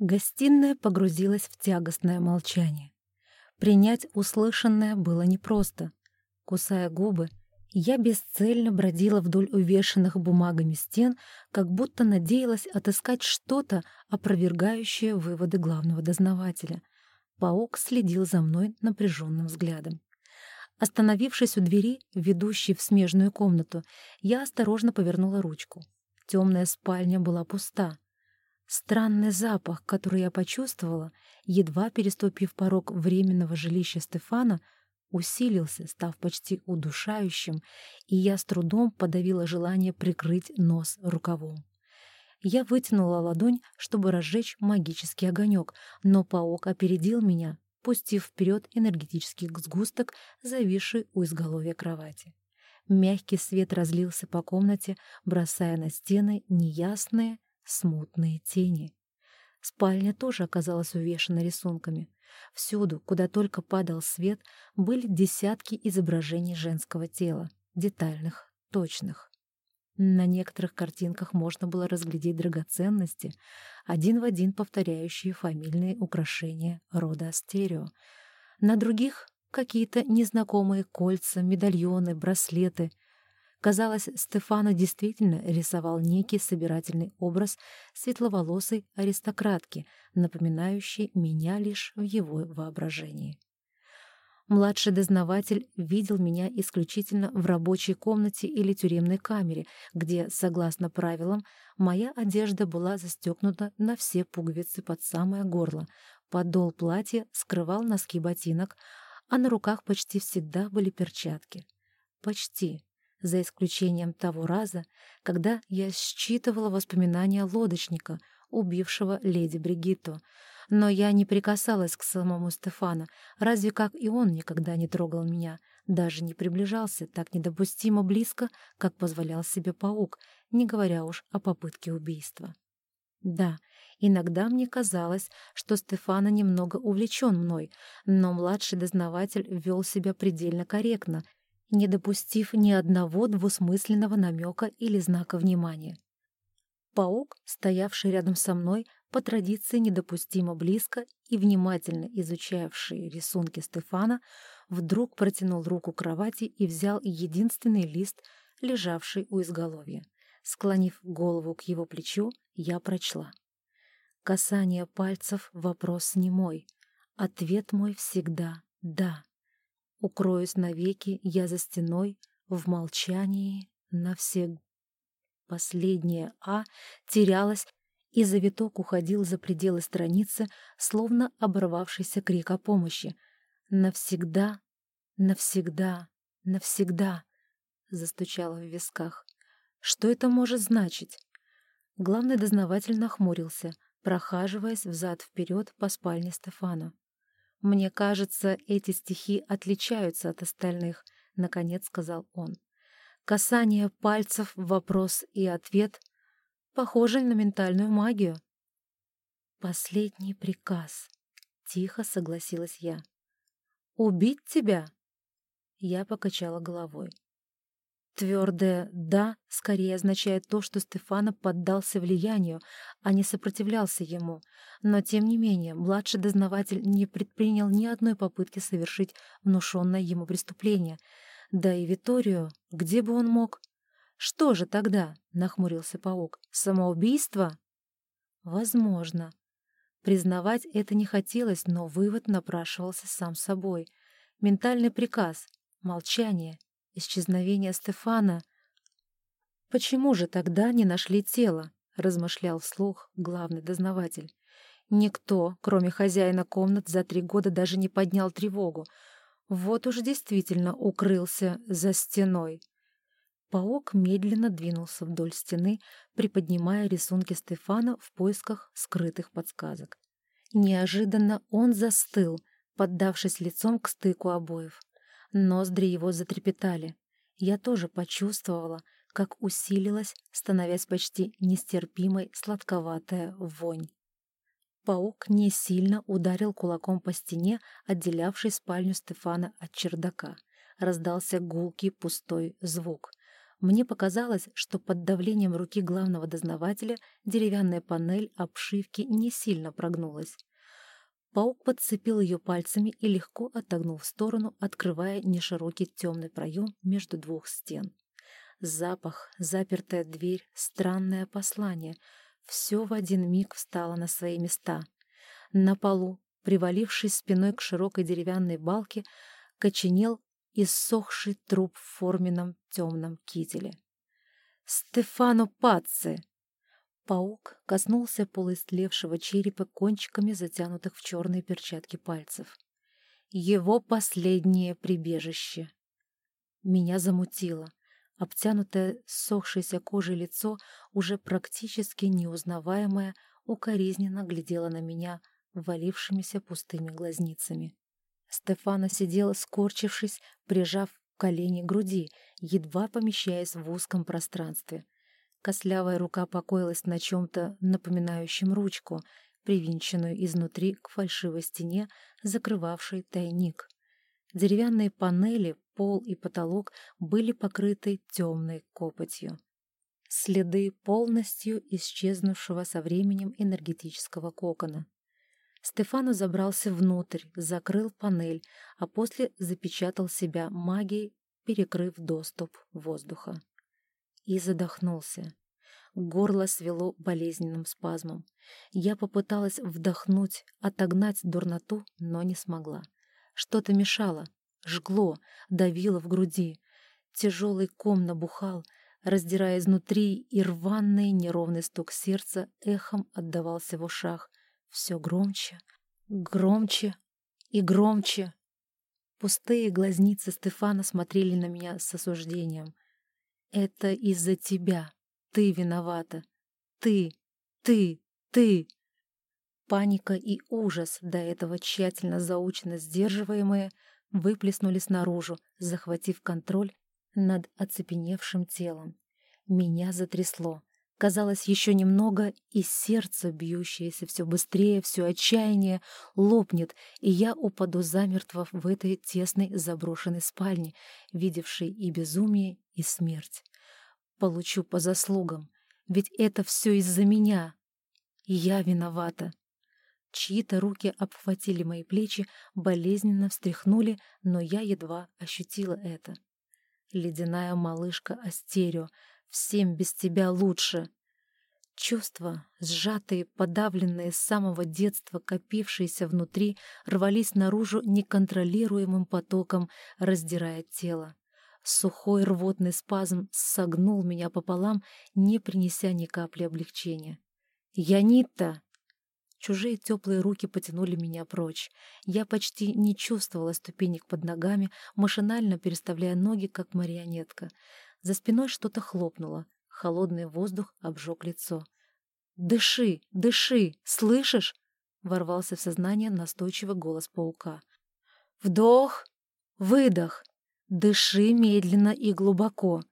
Гостиная погрузилась в тягостное молчание. Принять услышанное было непросто. Кусая губы, я бесцельно бродила вдоль увешанных бумагами стен, как будто надеялась отыскать что-то, опровергающее выводы главного дознавателя. Паук следил за мной напряженным взглядом. Остановившись у двери, ведущей в смежную комнату, я осторожно повернула ручку. Темная спальня была пуста. Странный запах, который я почувствовала, едва переступив порог временного жилища Стефана, усилился, став почти удушающим, и я с трудом подавила желание прикрыть нос рукавом. Я вытянула ладонь, чтобы разжечь магический огонек, но паук опередил меня, пустив вперед энергетический сгусток, зависший у изголовья кровати. Мягкий свет разлился по комнате, бросая на стены неясные, смутные тени. Спальня тоже оказалась увешана рисунками. Всюду, куда только падал свет, были десятки изображений женского тела, детальных, точных. На некоторых картинках можно было разглядеть драгоценности, один в один повторяющие фамильные украшения рода Астерио. На других — какие-то незнакомые кольца, медальоны, браслеты — Казалось, Стефано действительно рисовал некий собирательный образ светловолосой аристократки, напоминающей меня лишь в его воображении. Младший дознаватель видел меня исключительно в рабочей комнате или тюремной камере, где, согласно правилам, моя одежда была застегнута на все пуговицы под самое горло, подол платья скрывал носки ботинок, а на руках почти всегда были перчатки. Почти за исключением того раза, когда я считывала воспоминания лодочника, убившего леди Бригитту. Но я не прикасалась к самому Стефану, разве как и он никогда не трогал меня, даже не приближался так недопустимо близко, как позволял себе паук, не говоря уж о попытке убийства. Да, иногда мне казалось, что Стефана немного увлечен мной, но младший дознаватель вел себя предельно корректно — не допустив ни одного двусмысленного намека или знака внимания. Паук, стоявший рядом со мной, по традиции недопустимо близко и внимательно изучавший рисунки Стефана, вдруг протянул руку к кровати и взял единственный лист, лежавший у изголовья. Склонив голову к его плечу, я прочла. Касание пальцев — вопрос не мой. Ответ мой всегда «да». Укроюсь навеки, я за стеной, в молчании, навсег. Последнее «а» терялось, и завиток уходил за пределы страницы, словно оборвавшийся крик о помощи. «Навсегда, навсегда, навсегда!» — застучало в висках. «Что это может значить?» Главный дознаватель нахмурился, прохаживаясь взад-вперед по спальне Стефана. «Мне кажется, эти стихи отличаются от остальных», — наконец сказал он. «Касание пальцев, вопрос и ответ похожи на ментальную магию». «Последний приказ», — тихо согласилась я. «Убить тебя?» Я покачала головой. Твердое «да» скорее означает то, что Стефано поддался влиянию, а не сопротивлялся ему. Но, тем не менее, младший дознаватель не предпринял ни одной попытки совершить внушенное ему преступление. Да и Виторию, где бы он мог? «Что же тогда?» — нахмурился паук. «Самоубийство?» «Возможно». Признавать это не хотелось, но вывод напрашивался сам собой. Ментальный приказ, молчание — исчезновение Стефана. «Почему же тогда не нашли тело?» — размышлял вслух главный дознаватель. Никто, кроме хозяина комнат, за три года даже не поднял тревогу. Вот уж действительно укрылся за стеной. Паук медленно двинулся вдоль стены, приподнимая рисунки Стефана в поисках скрытых подсказок. Неожиданно он застыл, поддавшись лицом к стыку обоев. Ноздри его затрепетали. Я тоже почувствовала, как усилилась, становясь почти нестерпимой сладковатая вонь. Паук не сильно ударил кулаком по стене, отделявшей спальню Стефана от чердака. Раздался гулкий пустой звук. Мне показалось, что под давлением руки главного дознавателя деревянная панель обшивки не сильно прогнулась. Паук подцепил ее пальцами и легко отогнул в сторону, открывая неширокий темный проем между двух стен. Запах, запертая дверь, странное послание — все в один миг встало на свои места. На полу, привалившись спиной к широкой деревянной балке, коченел иссохший труп в форменном темном кителе. «Стефано Пацци!» Паук коснулся полуистлевшего черепа кончиками затянутых в черные перчатки пальцев. Его последнее прибежище. Меня замутило. Обтянутое сохшейся кожей лицо, уже практически неузнаваемое, укоризненно глядело на меня валившимися пустыми глазницами. Стефана сидела, скорчившись, прижав колени к груди, едва помещаясь в узком пространстве. Кослявая рука покоилась на чем-то напоминающем ручку, привинченную изнутри к фальшивой стене, закрывавшей тайник. Деревянные панели, пол и потолок были покрыты темной копотью. Следы полностью исчезнувшего со временем энергетического кокона. Стефану забрался внутрь, закрыл панель, а после запечатал себя магией, перекрыв доступ воздуха. И задохнулся. Горло свело болезненным спазмом. Я попыталась вдохнуть, отогнать дурноту, но не смогла. Что-то мешало, жгло, давило в груди. Тяжелый ком набухал, раздирая изнутри, и рваный неровный стук сердца эхом отдавался в ушах, все громче, громче и громче. Пустые глазницы Стефана смотрели на меня с осуждением. «Это из-за тебя. Ты виновата. Ты, ты, ты!» Паника и ужас, до этого тщательно заучено сдерживаемые, выплеснулись наружу, захватив контроль над оцепеневшим телом. Меня затрясло. Казалось, еще немного, и сердце, бьющееся все быстрее, все отчаяние, лопнет, и я упаду замертво в этой тесной заброшенной спальне, видевшей и безумие, и смерть. Получу по заслугам, ведь это все из-за меня. Я виновата. Чьи-то руки обхватили мои плечи, болезненно встряхнули, но я едва ощутила это. Ледяная малышка Астерио — Всем без тебя лучше. Чувства, сжатые, подавленные с самого детства, копившиеся внутри, рвались наружу неконтролируемым потоком, раздирая тело. Сухой рвотный спазм согнул меня пополам, не принеся ни капли облегчения. «Янитта!» Чужие теплые руки потянули меня прочь. Я почти не чувствовала ступенек под ногами, машинально переставляя ноги, как марионетка. За спиной что-то хлопнуло. Холодный воздух обжег лицо. «Дыши! Дыши! Слышишь?» — ворвался в сознание настойчивый голос паука. «Вдох! Выдох! Дыши медленно и глубоко!»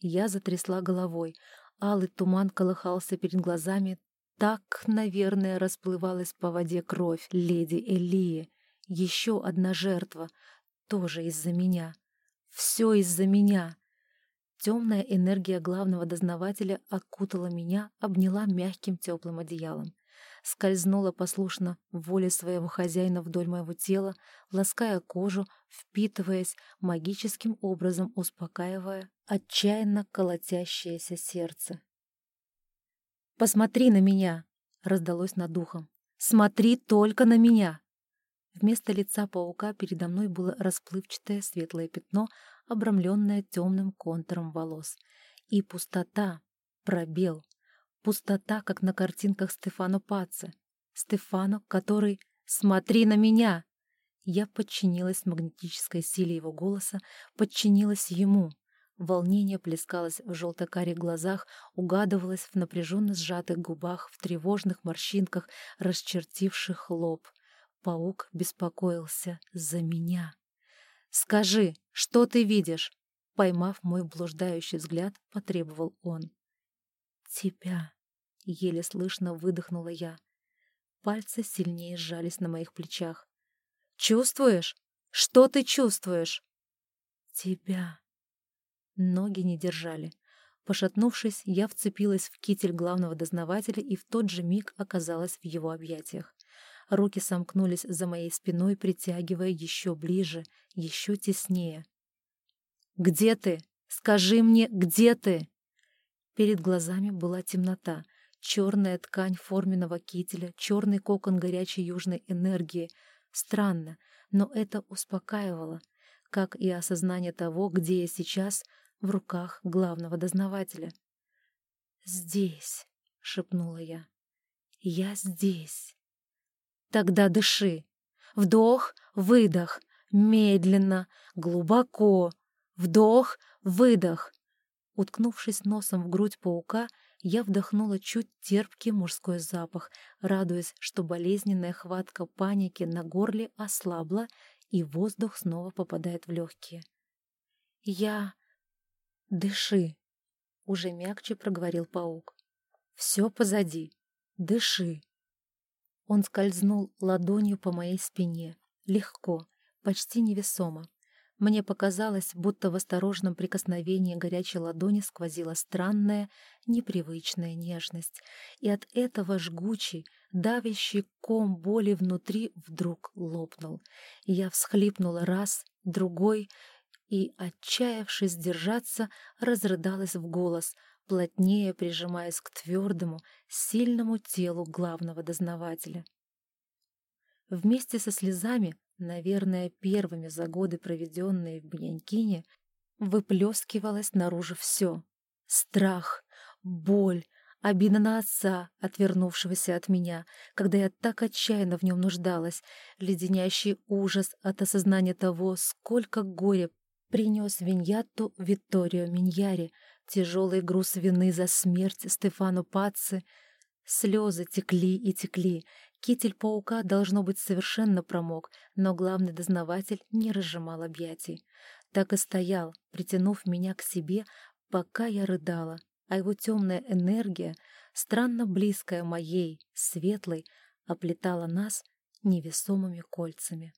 Я затрясла головой. Алый туман колыхался перед глазами. Так, наверное, расплывалась по воде кровь леди Элии. Еще одна жертва. Тоже из-за меня. Все из-за меня. Темная энергия главного дознавателя окутала меня, обняла мягким теплым одеялом. Скользнула послушно в воле своего хозяина вдоль моего тела, лаская кожу, впитываясь, магическим образом успокаивая отчаянно колотящееся сердце. «Посмотри на меня!» — раздалось над духом. «Смотри только на меня!» Вместо лица паука передо мной было расплывчатое светлое пятно, обрамленная темным контуром волос. И пустота, пробел. Пустота, как на картинках Стефано Паце. Стефано, который «Смотри на меня!» Я подчинилась магнетической силе его голоса, подчинилась ему. Волнение плескалось в желто-карих глазах, угадывалось в напряженно сжатых губах, в тревожных морщинках, расчертивших лоб. Паук беспокоился за меня. «Скажи, что ты видишь?» Поймав мой блуждающий взгляд, потребовал он. «Тебя!» — еле слышно выдохнула я. Пальцы сильнее сжались на моих плечах. «Чувствуешь? Что ты чувствуешь?» «Тебя!» Ноги не держали. Пошатнувшись, я вцепилась в китель главного дознавателя и в тот же миг оказалась в его объятиях. Руки сомкнулись за моей спиной, притягивая еще ближе, еще теснее. «Где ты? Скажи мне, где ты?» Перед глазами была темнота, черная ткань форменного кителя, черный кокон горячей южной энергии. Странно, но это успокаивало, как и осознание того, где я сейчас, в руках главного дознавателя. «Здесь», — шепнула я, — «я здесь». «Тогда дыши. Вдох, выдох, медленно, глубоко. Вдох, выдох». Уткнувшись носом в грудь паука, я вдохнула чуть терпкий мужской запах, радуясь, что болезненная хватка паники на горле ослабла, и воздух снова попадает в легкие. «Я... дыши!» — уже мягче проговорил паук. «Все позади. Дыши!» Он скользнул ладонью по моей спине, легко, почти невесомо. Мне показалось, будто в осторожном прикосновении горячей ладони сквозила странная, непривычная нежность, и от этого жгучий, давящий ком боли внутри вдруг лопнул. Я всхлипнула раз, другой, и, отчаявшись держаться, разрыдалась в голос, плотнее прижимаясь к твердому, сильному телу главного дознавателя. Вместе со слезами наверное, первыми за годы, проведенные в Бнянькине, выплескивалось наружу все. Страх, боль, обида на отца, отвернувшегося от меня, когда я так отчаянно в нем нуждалась, леденящий ужас от осознания того, сколько горя принес Виньяту Витторио Миньяри, тяжелый груз вины за смерть Стефану Пацци. Слезы текли и текли, Китель паука, должно быть, совершенно промок, но главный дознаватель не разжимал объятий. Так и стоял, притянув меня к себе, пока я рыдала, а его темная энергия, странно близкая моей, светлой, оплетала нас невесомыми кольцами.